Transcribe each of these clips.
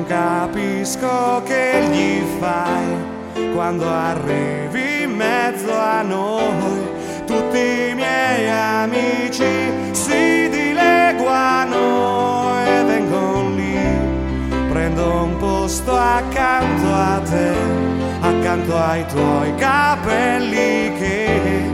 Non capisco che gli fai quando arrivi in mezzo a noi. Tutti i miei amici si dileguano e vengono lì. Prendo un posto accanto a te, accanto ai tuoi capelli che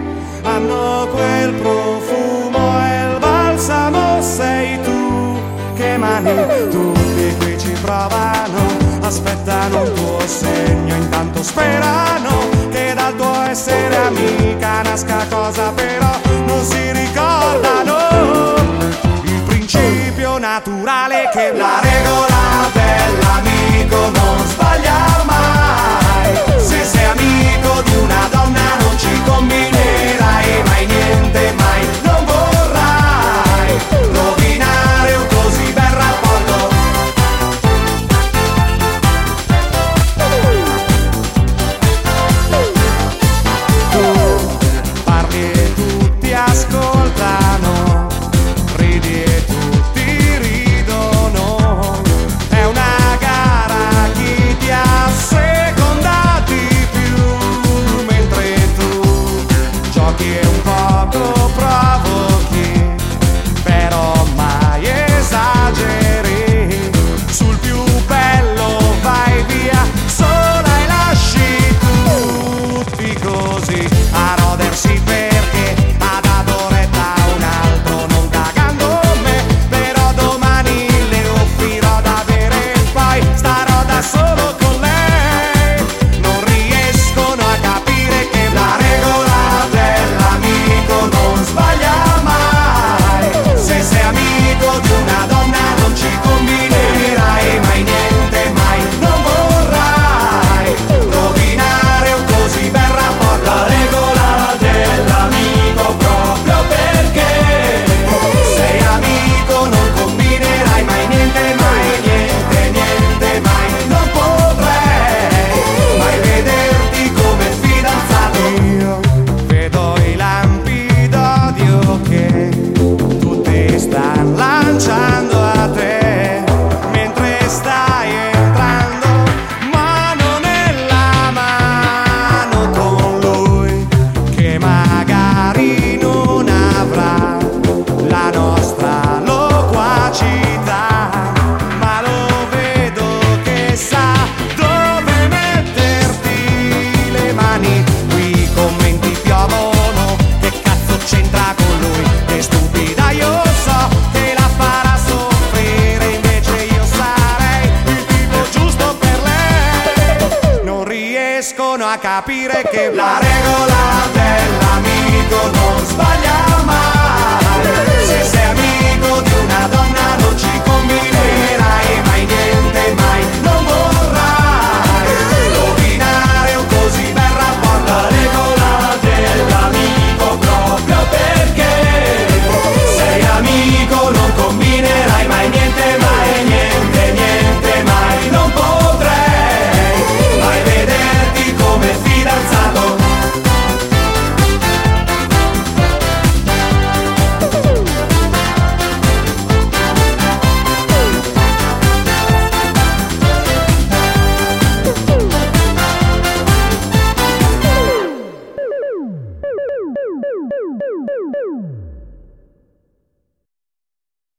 sperano che dal tuo essere amica nasca cosa vera. riescono a capire che la regola dell'amico non sbaglia.